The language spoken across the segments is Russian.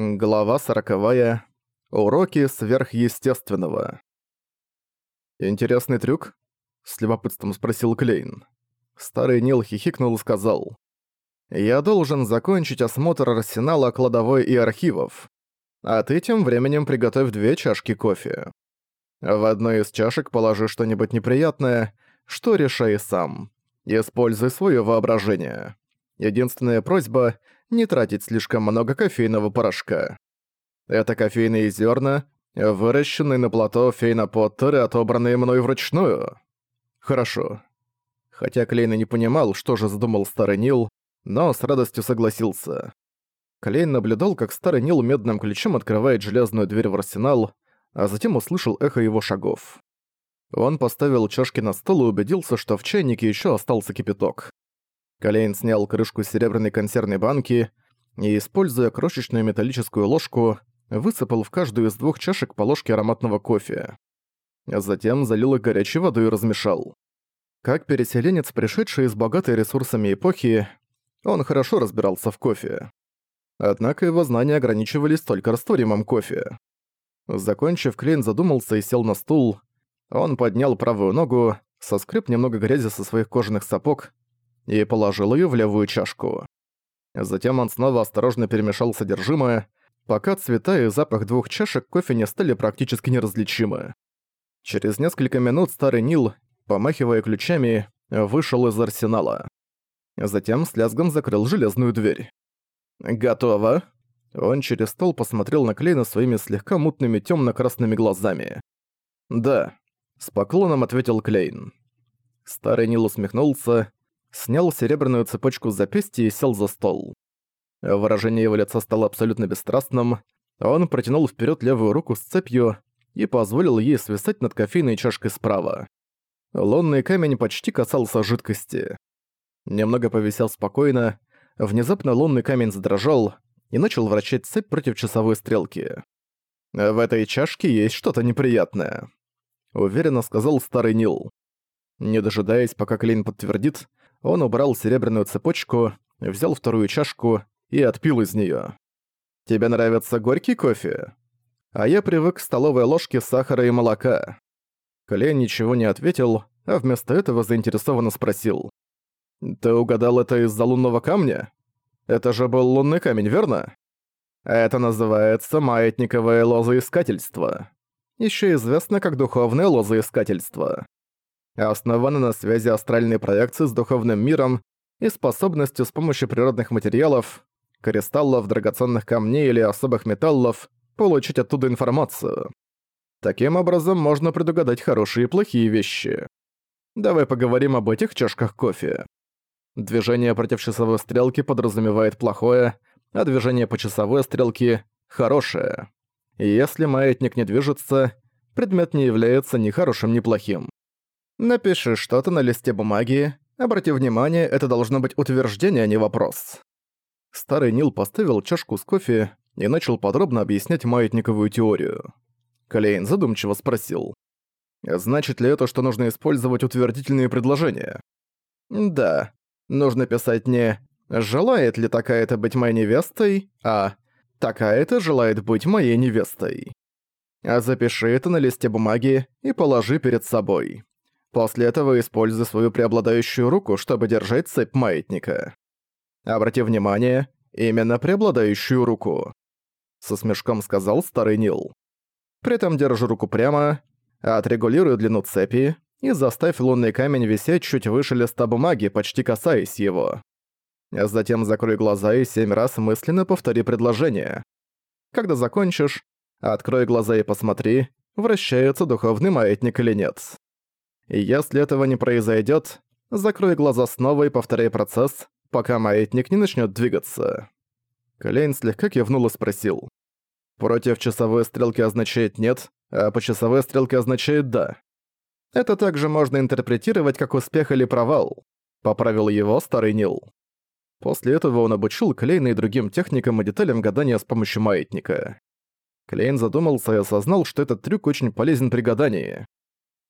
Глава сороковая. Уроки сверхъестественного. «Интересный трюк?» — с любопытством спросил Клейн. Старый Нил хихикнул и сказал. «Я должен закончить осмотр арсенала, кладовой и архивов. А ты тем временем приготовь две чашки кофе. В одной из чашек положи что-нибудь неприятное, что решай сам. Используй свое воображение. Единственная просьба — не тратить слишком много кофейного порошка. Это кофейные зерна, выращенные на плато Фейна Поттер и отобранные мной вручную. Хорошо. Хотя Клейн и не понимал, что же задумал старый Нил, но с радостью согласился. Клейн наблюдал, как старый Нил медным ключом открывает железную дверь в арсенал, а затем услышал эхо его шагов. Он поставил чашки на стол и убедился, что в чайнике еще остался кипяток. Колейн снял крышку серебряной консервной банки и, используя крошечную металлическую ложку, высыпал в каждую из двух чашек по ложке ароматного кофе. Затем залил их горячей водой и размешал. Как переселенец, пришедший из богатой ресурсами эпохи, он хорошо разбирался в кофе. Однако его знания ограничивались только растворимым кофе. Закончив, Клейн задумался и сел на стул. Он поднял правую ногу, соскреб немного грязи со своих кожаных сапог и положил ее в левую чашку. Затем он снова осторожно перемешал содержимое, пока цвета и запах двух чашек кофе не стали практически неразличимы. Через несколько минут старый Нил, помахивая ключами, вышел из арсенала. Затем с лязгом закрыл железную дверь. «Готово?» Он через стол посмотрел на Клейна своими слегка мутными темно-красными глазами. «Да», — с поклоном ответил Клейн. Старый Нил усмехнулся, снял серебряную цепочку с запястья и сел за стол. Выражение его лица стало абсолютно бесстрастным, он протянул вперед левую руку с цепью и позволил ей свисать над кофейной чашкой справа. Лунный камень почти касался жидкости. Немного повисел спокойно, внезапно лунный камень задрожал и начал вращать цепь против часовой стрелки. «В этой чашке есть что-то неприятное», — уверенно сказал старый Нил. Не дожидаясь, пока Клейн подтвердит, он убрал серебряную цепочку, взял вторую чашку и отпил из неё. «Тебе нравится горький кофе?» А я привык к столовой ложке сахара и молока. Клейн ничего не ответил, а вместо этого заинтересованно спросил. «Ты угадал это из-за лунного камня? Это же был лунный камень, верно?» Это называется маятниковое лозоискательство. Ещё известно как духовное лозоискательство основаны на связи астральной проекции с духовным миром и способностью с помощью природных материалов, кристаллов, драгоценных камней или особых металлов получить оттуда информацию. Таким образом можно предугадать хорошие и плохие вещи. Давай поговорим об этих чашках кофе. Движение против часовой стрелки подразумевает плохое, а движение по часовой стрелке – хорошее. И если маятник не движется, предмет не является ни хорошим, ни плохим. Напиши что-то на листе бумаги. Обрати внимание, это должно быть утверждение, а не вопрос. Старый Нил поставил чашку с кофе и начал подробно объяснять маятниковую теорию. Клейн задумчиво спросил. «Значит ли это, что нужно использовать утвердительные предложения?» «Да. Нужно писать не «желает ли такая-то быть моей невестой», а «такая-то желает быть моей невестой». А запиши это на листе бумаги и положи перед собой. После этого используй свою преобладающую руку, чтобы держать цепь маятника. Обрати внимание, именно преобладающую руку. Со смешком сказал старый Нил. При этом держи руку прямо, отрегулируй длину цепи и заставь лунный камень висеть чуть выше листа бумаги, почти касаясь его. Затем закрой глаза и семь раз мысленно повтори предложение. Когда закончишь, открой глаза и посмотри, вращается духовный маятник или нет. И если этого не произойдет, закрой глаза снова и повторяй процесс, пока маятник не начнет двигаться. Клейн слегка кивнул и спросил. «Против часовой стрелки означает «нет», а по часовой стрелке означает «да». Это также можно интерпретировать как успех или провал», — поправил его старый Нил. После этого он обучил Клейна и другим техникам и деталям гадания с помощью маятника. Клейн задумался и осознал, что этот трюк очень полезен при гадании.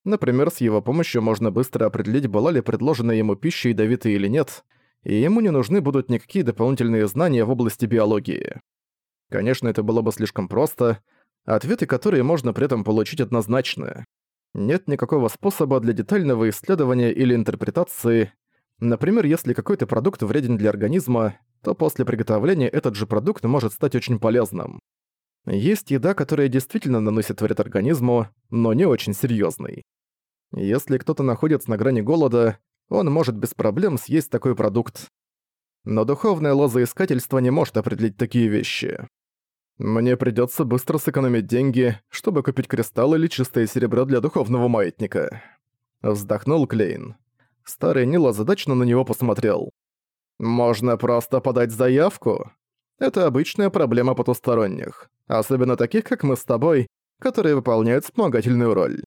Например, с его помощью можно быстро определить, была ли предложена ему пища ядовитой или нет, и ему не нужны будут никакие дополнительные знания в области биологии. Конечно, это было бы слишком просто, ответы, которые можно при этом получить однозначно. Нет никакого способа для детального исследования или интерпретации. Например, если какой-то продукт вреден для организма, то после приготовления этот же продукт может стать очень полезным. Есть еда, которая действительно наносит вред организму, но не очень серьезный. Если кто-то находится на грани голода, он может без проблем съесть такой продукт. Но духовное лозоискательство не может определить такие вещи. Мне придётся быстро сэкономить деньги, чтобы купить кристалл или чистое серебро для духовного маятника. Вздохнул Клейн. Старый Нил озадаченно на него посмотрел. «Можно просто подать заявку. Это обычная проблема потусторонних, особенно таких, как мы с тобой, которые выполняют вспомогательную роль.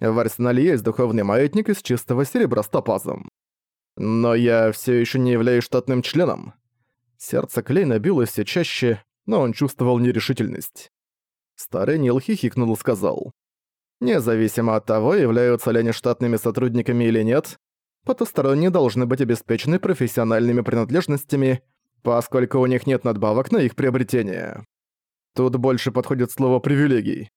В арсенале есть духовный маятник из чистого серебра с топазом. Но я все еще не являюсь штатным членом. Сердце Клейна билось все чаще, но он чувствовал нерешительность. Старый Нил хихикнул и сказал. «Независимо от того, являются ли они штатными сотрудниками или нет, потусторонние должны быть обеспечены профессиональными принадлежностями, поскольку у них нет надбавок на их приобретение. Тут больше подходит слово «привилегий».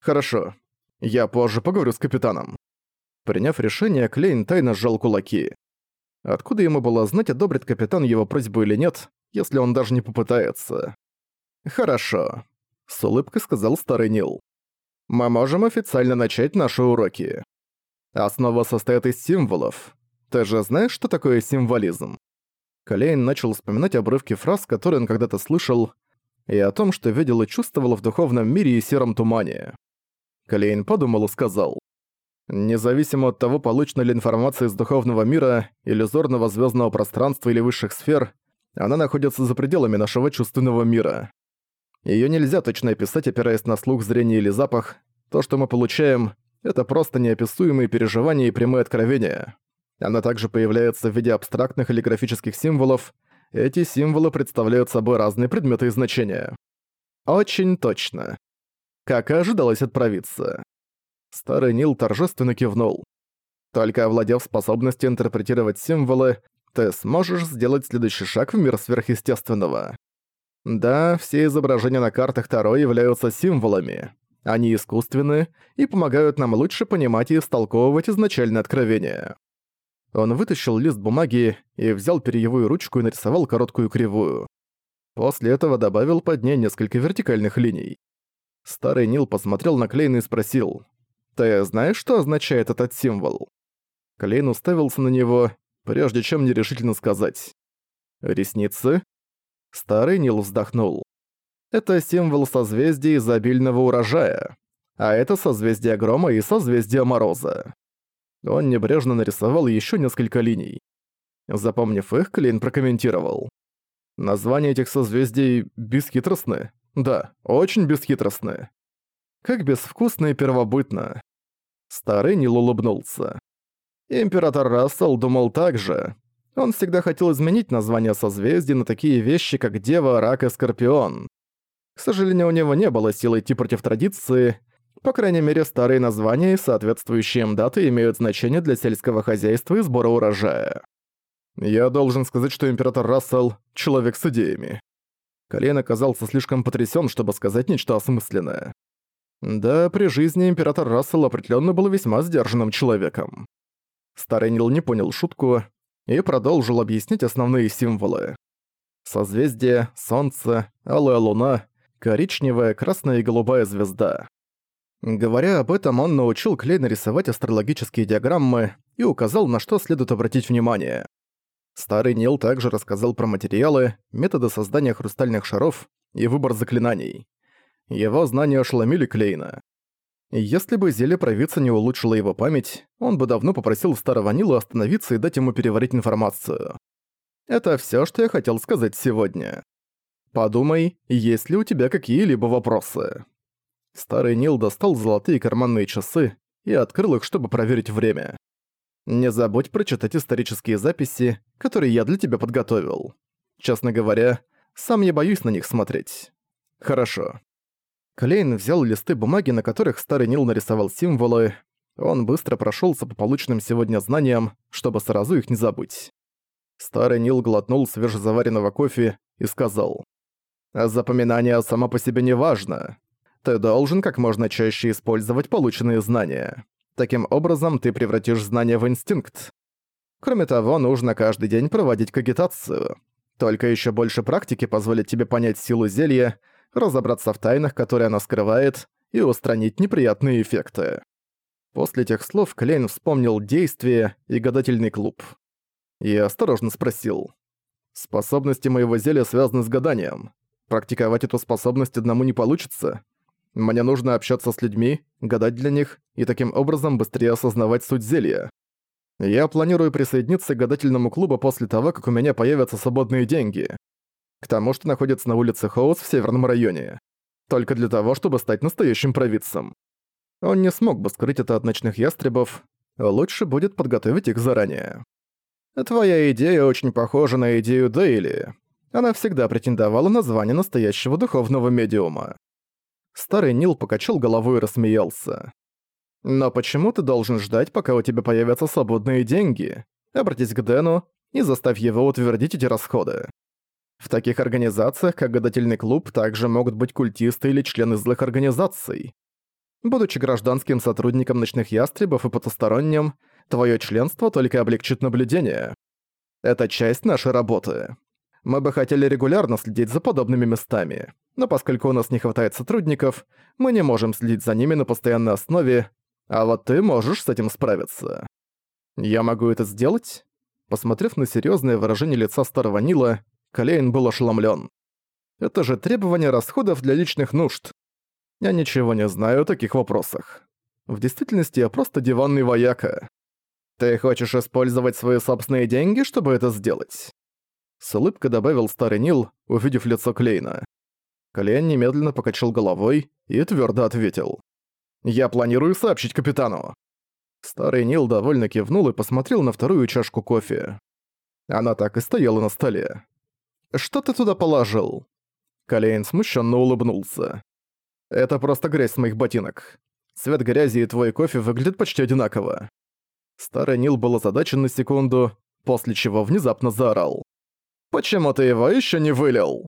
Хорошо, я позже поговорю с капитаном. Приняв решение, Клейн тайно сжал кулаки. Откуда ему было знать, одобрит капитан его просьбу или нет, если он даже не попытается? «Хорошо», — с улыбкой сказал старый Нил. «Мы можем официально начать наши уроки. Основа состоит из символов. Ты же знаешь, что такое символизм?» Клейн начал вспоминать обрывки фраз, которые он когда-то слышал, и о том, что видел и чувствовал в духовном мире и сером тумане. Клейн подумал и сказал. Независимо от того, получена ли информация из духовного мира, иллюзорного звездного пространства или высших сфер, она находится за пределами нашего чувственного мира. Ее нельзя точно описать, опираясь на слух, зрение или запах. То, что мы получаем, это просто неописуемые переживания и прямые откровения. Она также появляется в виде абстрактных или графических символов. Эти символы представляют собой разные предметы и значения. Очень точно как и ожидалось отправиться. Старый Нил торжественно кивнул. Только овладев способностью интерпретировать символы, ты сможешь сделать следующий шаг в мир сверхъестественного. Да, все изображения на картах Таро являются символами. Они искусственны и помогают нам лучше понимать и истолковывать изначальное откровение. Он вытащил лист бумаги и взял перьевую ручку и нарисовал короткую кривую. После этого добавил под ней несколько вертикальных линий. Старый Нил посмотрел на Клейна и спросил, «Ты знаешь, что означает этот символ?» Клейн уставился на него, прежде чем нерешительно сказать. «Ресницы?» Старый Нил вздохнул. «Это символ созвездия изобильного урожая, а это созвездие грома и созвездие мороза». Он небрежно нарисовал еще несколько линий. Запомнив их, Клейн прокомментировал. Названия этих созвездий бесхитростны. Да, очень бесхитростные. Как безвкусно и первобытно. Старый Нил улыбнулся. Император Рассел думал так же. Он всегда хотел изменить название созвездий на такие вещи, как Дева, Рак и Скорпион. К сожалению, у него не было сил идти против традиции. По крайней мере, старые названия и соответствующие им даты имеют значение для сельского хозяйства и сбора урожая. Я должен сказать, что император Рассел — человек с идеями. Колен оказался слишком потрясен, чтобы сказать нечто осмысленное. Да, при жизни император Рассел определенно был весьма сдержанным человеком. Старый Нил не понял шутку и продолжил объяснить основные символы. Созвездие, солнце, алая луна, коричневая, красная и голубая звезда. Говоря об этом, он научил Клей нарисовать астрологические диаграммы и указал, на что следует обратить внимание. Старый Нил также рассказал про материалы, методы создания хрустальных шаров и выбор заклинаний. Его знания ошеломили Клейна. Если бы зелье провидца не улучшило его память, он бы давно попросил старого Нила остановиться и дать ему переварить информацию. Это всё, что я хотел сказать сегодня. Подумай, есть ли у тебя какие-либо вопросы. Старый Нил достал золотые карманные часы и открыл их, чтобы проверить время. Не забудь прочитать исторические записи, которые я для тебя подготовил. Честно говоря, сам я боюсь на них смотреть. Хорошо. Клейн взял листы бумаги, на которых старый Нил нарисовал символы. Он быстро прошелся по полученным сегодня знаниям, чтобы сразу их не забыть. Старый Нил глотнул свежезаваренного кофе и сказал. Запоминание само по себе не важно. Ты должен как можно чаще использовать полученные знания. Таким образом, ты превратишь знания в инстинкт. Кроме того, нужно каждый день проводить кагитацию. Только еще больше практики позволит тебе понять силу зелья, разобраться в тайнах, которые она скрывает, и устранить неприятные эффекты. После этих слов Клейн вспомнил действие и гадательный клуб. И осторожно спросил. «Способности моего зелья связаны с гаданием. Практиковать эту способность одному не получится. Мне нужно общаться с людьми, гадать для них и таким образом быстрее осознавать суть зелья. Я планирую присоединиться к гадательному клубу после того, как у меня появятся свободные деньги. К тому, что находится на улице Хоус в северном районе. Только для того, чтобы стать настоящим провидцем. Он не смог бы скрыть это от ночных ястребов, лучше будет подготовить их заранее. Твоя идея очень похожа на идею Дейли. Она всегда претендовала на звание настоящего духовного медиума. Старый Нил покачал головой и рассмеялся. «Но почему ты должен ждать, пока у тебя появятся свободные деньги? Обратись к Дэну и заставь его утвердить эти расходы. В таких организациях, как гадательный клуб, также могут быть культисты или члены злых организаций. Будучи гражданским сотрудником ночных ястребов и потусторонним, твое членство только облегчит наблюдение. Это часть нашей работы. Мы бы хотели регулярно следить за подобными местами, но поскольку у нас не хватает сотрудников, мы не можем следить за ними на постоянной основе, а вот ты можешь с этим справиться. Я могу это сделать? Посмотрев на серьезное выражение лица старого Нила, Калейн был ошеломлен. Это же требование расходов для личных нужд. Я ничего не знаю о таких вопросах. В действительности я просто диванный вояка. Ты хочешь использовать свои собственные деньги, чтобы это сделать? С улыбкой добавил старый Нил, увидев лицо Клейна. Клейн немедленно покачал головой и твердо ответил. Я планирую сообщить капитану». Старый Нил довольно кивнул и посмотрел на вторую чашку кофе. Она так и стояла на столе. «Что ты туда положил?» Калейн смущенно улыбнулся. «Это просто грязь с моих ботинок. Цвет грязи и твой кофе выглядят почти одинаково». Старый Нил был озадачен на секунду, после чего внезапно заорал. «Почему ты его еще не вылил?»